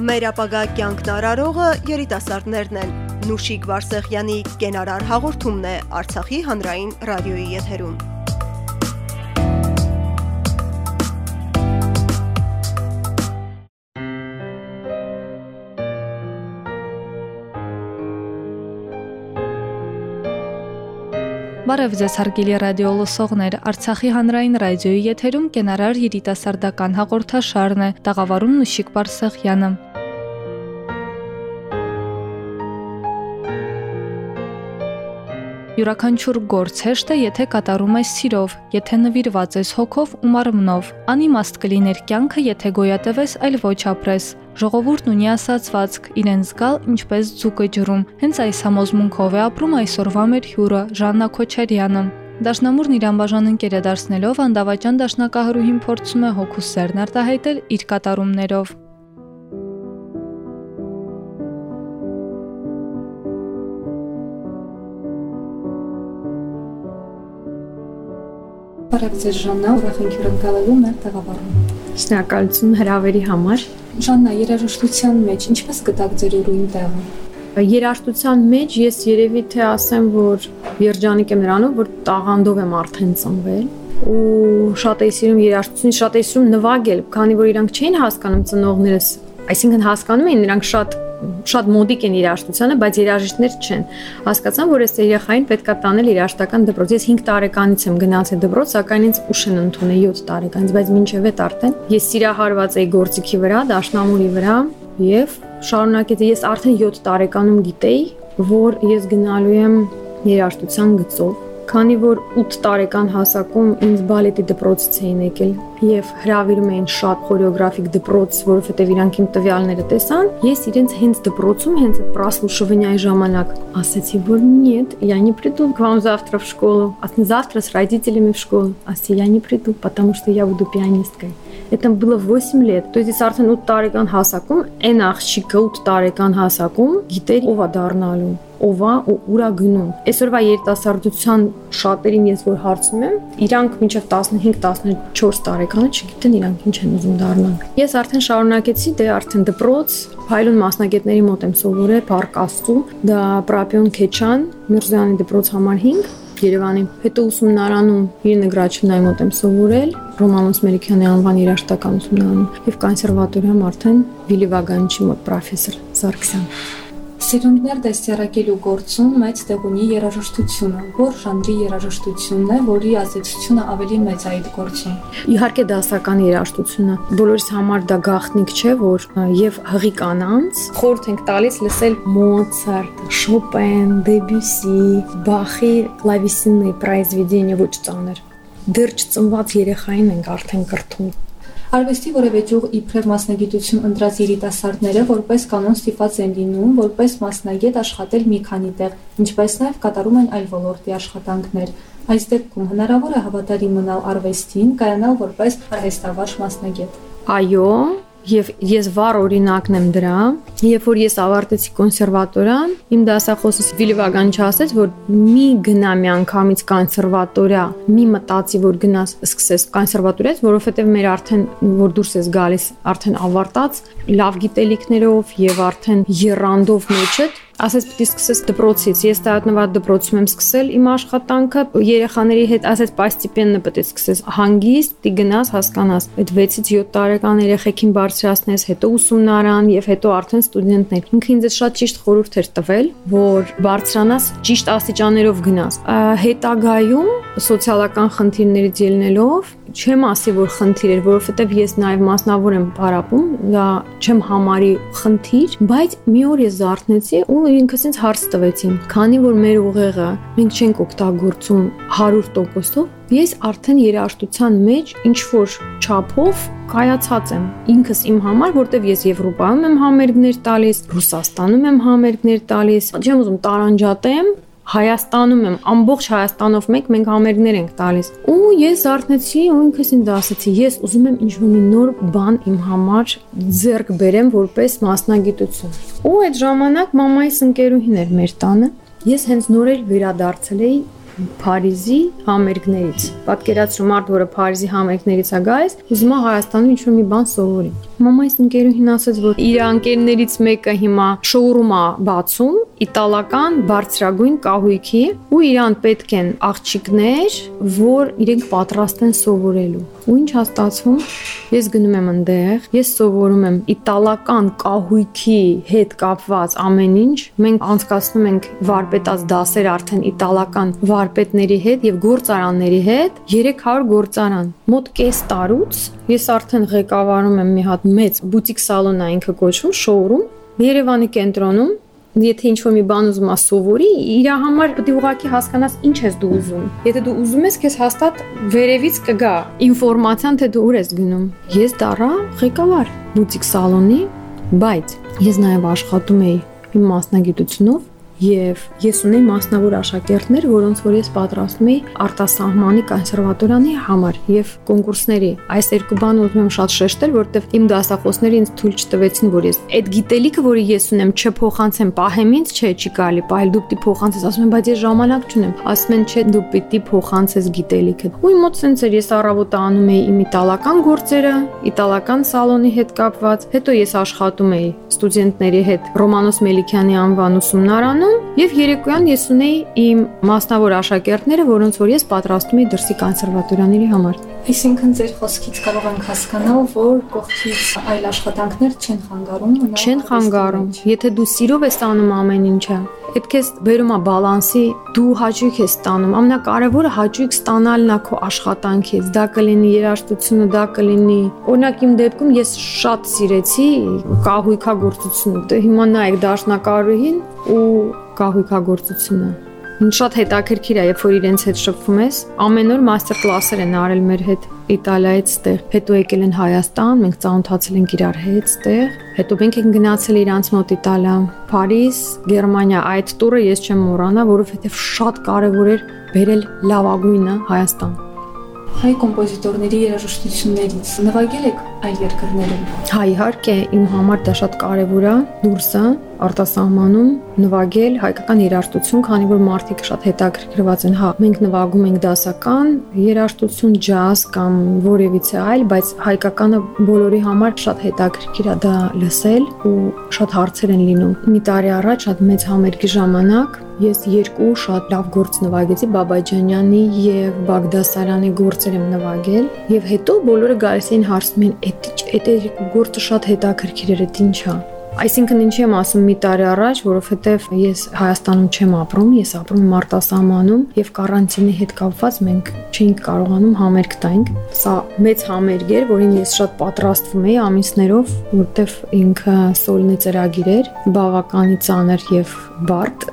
Մեր ապագա կյանքն արարողը երիտասարդներն են։ Նուշիկ Վարսեղյանի կենարար հաղորդումն է Արցախի հանրային ռադիոյի եթերում։ Բարև ձեզ հարգելի ռադիո լսողներ, Արցախի հանրային ռադիոյի եթերում կենարար երիտասարդական հաղորդաշարն է, տաղավարում Նուշիկ Բարսեղյանը։ Յուրաքանչյուր գործ հեշտ է, եթե կատարում ես սիրով, եթե նվիրված ես հոգով ու մարմնով։ Անիմաստ կլիներ կյանքը, եթե գոյատևես, այլ ոչ ապրես։ Ժողովուրդն ունի ասացվածք՝ իրեն զգալ ինչպես ձուկը ջրում։ Հենց այս համոզմունքով է ապրում այսօրվա մեր հյուրը Ժաննա Քոչարյանը։ Դաշնամուրն իր անբաժան ընկերը դարձնելով անդավաճան դաշնակահարուհին փորձում է հոգու սերն արտահայտել իր կատարումներով։ Բարև ձեզ Ժաննա, ուրախ ենք հյուրընկալելու մեր տաղավարում։ Շնորհակալություն հրավերի համար։ Ժաննա, երաժշտության մեջ ինչպես գտաք ձեր ուրույն տեղը։ Երաժշտության մեջ ես երևի թե ասեմ, որ երջանիկ եմ նրանով, որ տաղանդով եմ արդեն ծնվել ու շատ էի սիրում երաժշտություն, շատ էի սիրում նվագել, քանի որ իրանք չէին հասկանում ծնողներս, այսինքն հասկանում էին նրանք շատ շատ մոդիկ են երաժշտությանը, բայց երաժիշտներ չեն։ Հասկացան, որ այս երեխային պետքա տանել երաժշտական դպրոց։ Ես 5 տարեկանից եմ գնացել դպրոց, սակայն ինձ ուշ են ընդունել 7 տարեկանից, բայց մինչև այդ արդեն ես սիրահարված էի գործիքի վրա, դաշնամուրի վրա եւ շարունակեցի ես արդեն 7 տարեկանում գիտեի, որ ես գնալու եմ երաժշտության գծով Քանի որ 8 տարեկան հասակում ինձ բալետի դպրոցից էին եկել եւ հրավիրում էին շատ խորեոգրաֆիկ դպրոց, որովհետեւ իրանք իմ տվյալները տեսան, ես իրենց հենց դպրոցում, հենց այդ Պրասլուշովնյայի ժամանակ ասացի, որ «Нет, я не приду к вам завтра в школу, а завтра с родителями в школу». Ասի, «Я не приду, потому что я буду пианисткой» это было 8 лет։ То есть ես արդեն 8 տարեկան հասակում, այն աղջիկը 8 տարեկան հասակում գիտեր ով է դառնալու ով է ու ուրա գնում։ Այսօրվա երիտասարդության շատերին ես որ հարցնում եմ, իրանք մինչև 15-14 տարեկանը չգիտեն իրանք ինչ են ուզում դառնալ։ Ես արդեն շարունակեցի, դե արդեն դպրոց, Փայլուն մասնագետների մոտ եմ սովորել Փարք Աստծու, դա Պրապյոն Քեչան, Միրզյանի դպրոց համար 5 Երևանի։ Հետո ուսումնարանում իր նկարչնայի մոտ եմ սովորել, Ռոմանոս Մերիկյանի անվան երաժշտական ուսումնարանում եւ կոնսերվատորիայում արդեն Վիլի Վագանչի մոտ պրոֆեսոր Սարգսյան։ Սիրունգներ դաստիարակելու գործում մեծ տեղ ունի երաժշտությունը, որ ժանրի երաժշտությունն է, որի ազդեցությունը ավելի մեծ է այդ գործում։ Իհարկե դասական երաժշտությունը բոլորիս համար դա գաղտնիք չէ, որ եւ հղի կանանց խորհուրդ ենք տալիս լսել Մոցարտ, Շոպեն, Դեբյուսի, Բախի կլավեսինի произведения ոչ ծանր դեռ չծնված երեխային ենք արդեն կրթում Արվեստի որևէ ճյուղ իբրև մասնագիտություն ընտրած երիտասարդները որպես կանոն ստիպված են լինում որպես մասնագետ աշխատել մի քանի տեղ, ինչպես նաև կատարում են այլ ոլորտի աշխատանքներ։ Այս դեպքում հնարավոր է հավատարիմ մնալ արվեստին, կայանալ որպես արհեստավարժ մասնագետ։ Այո, Եվ ես վառ օրինակն եմ դրա, երբ որ ես ավարտեցի կոնսերվատորիան, իմ դասախոսս Վիլիվագան չասեց, որ մի գնա մի անգամից կոնսերվատորիա, մի մտածի, որ գնաս սկսես կոնսերվատորիայից, որովհետև մեր արդեն որ դուրս ես գալիս, արդեն ավարտած, լավ գիտելիքներով եւ արդեն երանդով մեջդ ասես պիտի սկսես դպրոցից։ Ես տարատնված դպրոցում եմ սկսել իմ աշխատանքը, երեխաների հետ ասես պաստիպենը պետք է սկսես հանգիստ, պիտի գնաս, հասկանաս։ Այդ 6-ից 7 տարեկան երեխեքին բարձրացնես, հետո ուսումնարան եւ հետո արդեն ստուդենտներ։ Ինքը ինձ շատ ճիշտ խորհուրդ էր տվել, որ բարձրանաս ճիշտ աստիճաններով գնաս։ Հետագայում սոցիալական խնդիրներից ելնելով չեմ ասի, որ խնդիր էր, որովհետև ես նաև մասնավոր եմ պարապում, դա չեմ համարի խնդիր, բայց մի օր ես զարթնեցի ու ինքս ինձ հարց տվեցի, քանի որ մեր ուղեղը մենք չենք օգտագործում 100%-ով, ես արդեն երաժշտության մեջ ինչ որ չափով կայացած եմ ինքս իմ համար, որտեվ ես Եվրոպայում եմ համերգներ տալիս, Ռուսաստանում եմ համերգներ տալիս, չեմ ուզում տարանջատեմ, Հայաստանում եմ, ամբողջ Հայաստանով մեկ մենք համերգներ ենք տալիս։ Ու ես զարթնեցի ու ինքս ինձ ասացի, ես ուզում եմ ինչ-որ մի նոր բան իմ համար ձեռք բերեմ որպես մասնագիտություն։ Ու այդ ժամանակ մամայիս ընկերուհին էր մեր տանը։ Ես հենց նոր էլ վերադարձել էի Փարիզի համերգներից։ Պատկերացրու մարդ, որը Փարիզի համերգներից է գալիս, ուզում է Հայաստանում ինչ-որ մի բան սովորի։ Մամայիս ընկերուհին ասաց, որ իր անկերներից մեկը հիմա շոուրում է բացում իտալական բարձրագույն կահույքի ու իրան պետք են աղջիկներ, որ իրենք պատրաստ են սովորելու։ Ու ինչ հաստատվում, ես գնում եմ այնտեղ, ես սովորում եմ իտալական կահույքի հետ կապված ամեն ինչ։ Մենք անցկացնում ենք վարպետաց դասեր արդեն իտալական վարպետների հետ եւ գործարանների հետ 300 գործարան։ Մոտ կես տարուց ես արդեն ղեկավարում եմ մի հատ մեծ բուտիկ սալոն է ինքը կոչվում, շոուրում Երևանի կենտրոնում եթե ինչ որ մի բան ուզում ես սովորի, իր համար պետք է ուղակի հասկանաս ինչ ես դու ուզում։ Եթե դու ուզում ես, քեզ հաստատ վերևից կգա ինֆորմացիան, թե դու ուր ես գնում։ Ես դառա ղեկավար բուտիկ սալոնի, բայց ես նաև աշխատում էի իմ մասնագիտությունով եւ ես ունեի մասնավոր աշակերտներ, որոնց որ ես պատրաստում էի արտասահմանի կոնսերվատորանի համար եւ կոնկուրսների։ Այս երկու բանը ուզում եմ շատ շեշտել, որովհետեւ իմ դասախոսները ինձ թույլ չտվեցին, որ ես այդ գիտելիքը, որը ես ունեմ, չփոխանցեմ, պահեմ ինձ, չէ, չի կարելի, պահել դու պիտի փոխանցես, ասում եմ, բայց ես ժամանակ չունեմ։ Ասում են, չէ, դու պիտի փոխանցես գիտելիքը։ Ու իմ մոտ սենց էր, ես առավոտը անում էի իմ իտալական գործերը, իտալական սալոնի հետ կապված, հետո ես աշխատում էի ստուդենտների հետ Ռոմանոս Մելիքյանի անվան ուսումնարանում Եւ երեկոյան ես ունեի իմ մասնավոր աշակերտները, որոնց որ ես պատրաստում էի դրսի կոնսերվատորիաների համար։ Այսինքն ձեր խոսքից կարող ենք հասկանալ, որ կողքից այլ աշխատանքներ չեն խանգարում, չեն խանգարում։ Եթե դու սիրով ես անում ամեն ինչը, Այդ քեզ բերում է բալանսի, դու հաճույք ես ստանում։ Ամենակարևորը հաճույք ստանալն է քո աշխատանքից։ Դա կլինի երաժշտությունը, դա կլինի։ Օրինակ իմ դեպքում ես շատ սիրեցի կահույքագործությունը։ Դե հիմա նայեք դաշնակարուհին ու կահույքագործությունը Ինչ շատ հետաքրքիր է, երբ որ իրենց հետ շփվում ես, ամեն օր մաստեր կլասեր են արել մեր հետ Իտալիայից ստեղ, հետո եկել են Հայաստան, մենք ծանոթացել ենք իրար հետ ստեղ, հետո մենք ենք գնացել իրանց մոտ Իտալիա, Փարիզ, Գերմանիա, այդ տուրը ես չեմ մոռանա, որովհետև շատ կարևոր էր բերել լավագույնը Հայաստան հայ կոմպոզիտորների երաժշտություններից նվագել եք այլ երկրներում։ Հա, իհարկե, իմ համար դա շատ կարևոր է դուրսը արտասահմանում նվագել հայկական երաժշտություն, քանի որ մարդիկ շատ հետաքրքրված են։ Հա, մենք նվագում ենք դասական երաժշտություն, ջազ կամ որևիցե այլ, բայց հայկականը բոլորի համար շատ հետաքրքիր է դա լսել ու շատ հարցեր են լինում։ Մի տարի առաջ շատ մեծ համերգի ժամանակ ես երկու շատ լավ գործ նվագեցի Բաբաջանյանի եւ Բագդասարյանի գործեր եմ նվագել եւ հետո բոլորը գալիս էին հարցնում են այդ այդ գործը շատ հետաքրքիր էր, այդ ինչա։ Այսինքն ինչի եմ ասում մի տարի առաջ, որովհետև ես Հայաստանում չեմ ապրում, ես ապրում եմ Արտասահմանում եւ կարանտինի հետ կապված մենք չէինք կարողանում համերգ տանք։ Սա մեծ համերգ էր, որին ես շատ պատրաստվում էի ամիսներով, որովհետև ինքը սոլնի ծրագիր էր, բավականի ծանր եւ բարդ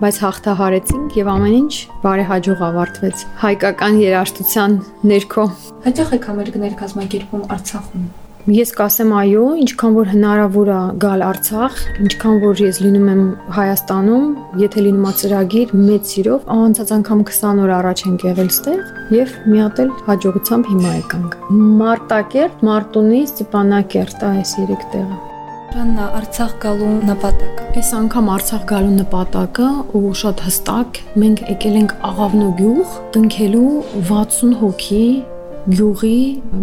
բայց հաղթահարեցինք եւ ամեն ինչ բարեհաջող ավարտվեց հայկական երաժշտության ներքո հաճախ եք համերգներ կազմակերպում Արցախում Ես կասեմ այո, ինչքան որ հնարավոր է գալ Արցախ, ինչքան որ ես լինում եմ Հայաստանում, եթե լինում է ծրագիր մեծ սիրով, անցած անգամ 20 օր առաջ ենք եղել ստեղ եւ մի հատ էլ հաջողությամբ հիմա եկանք։ Մարտակերտ, Մարտունի, Ստեփանակերտ, այս երեք տեղը։ Ռաննա Արցախ գալու նպատակ։ Այս անգամ Արցախ գալու նպատակը ու շատ հստակ, մենք եկել ենք Աղավնու գյուղ տնքելու 60 հոգի գյուղի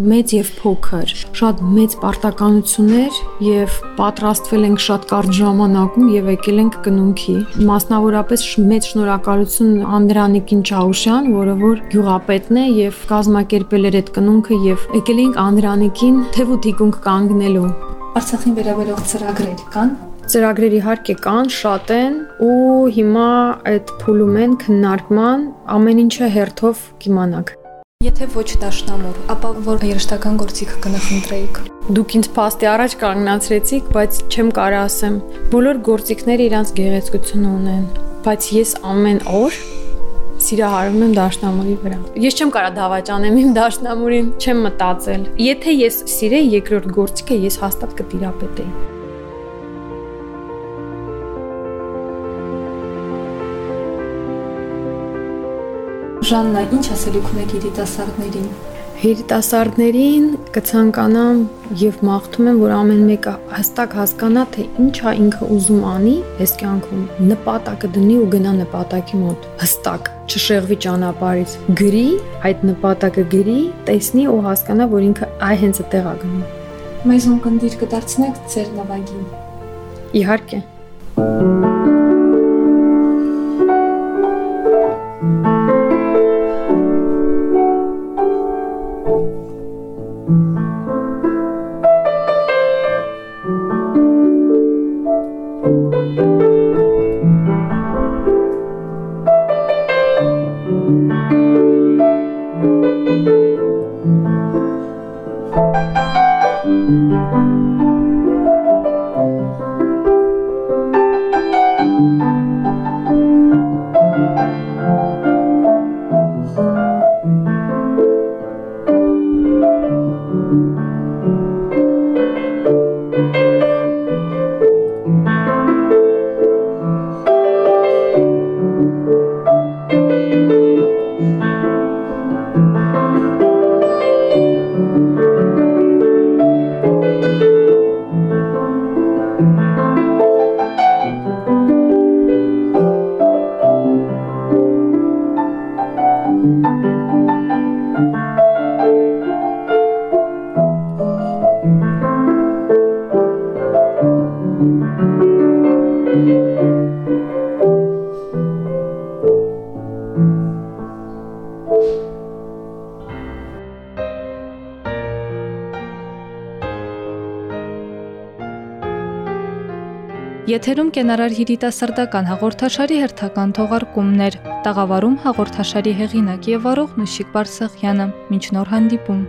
մեծ եւ փոքր, շատ մեծ պարտականություններ եւ պատրաստվել ենք շատ կարճ ժամանակում եւ եկել ենք կնունքի։ Մասնավորապես մեծ շնորհակալություն Անդրանիկին Չաուշյան, որը որ գյուղապետն է եւ կազմակերպել էր այդ կնունքը եւ եկել ենք Անդրանիկին թեվու թիկունք կանգնելու։ Արցախին վերաբերող ծրագրեր կան Ծրագրեր իհարկե կան, շատ են ու հիմա այդ փուլում են քննարկման ամեն ինչը հերթով կիմանաք։ Եթե ոչ դաշնամուր, ապա որ երաշտական գործիք կնախընտրեիք։ Դուք ինձ փաստի առաջ կանգնացրեցիք, բայց չեմ կարող ասեմ։ Բոլոր գործիքները իրանց գեղեցկությունը ունեն, բայց ես ամեն օր սիրահարում եմ դաշնամուրի վրա։ Ես չեմ կարող դավաճանեմ իմ դաշնամուրին, չեմ մտածել։ Եթե ես սիրեի երկրորդ գործիքը, ես հաստատ կտիրապետեի։ Ժաննա, ինչ ասելիք ունեք երիտասարդներին։ Երիտասարդներին կցանկանամ եւ մաղթում եմ, որ ամեն մեկը հստակ հասկանա, թե ինչա ինքը ուզում անի այս կյանքում, նպատակը դնի ու գնա նպատակի մոտ։ Հստակ, չշեղվի ճանապարհից, գրի, այդ նպատակը գրի, տեսնի ու հասկանա, որ ինքը այ հենց այդտեղ է գնում։ Մեզ ունկնդիր կդարձնեք ձեր նվագին։ Իհարկե։ Եթերում կենարար երիտասարդական հաղորդաշարի հերթական թողարկումներ։ Տաղավարում հաղորդաշարի հեղինակ եւ վարող Նուշիկ Բարսեղյանը։ Մինչ նոր հանդիպում։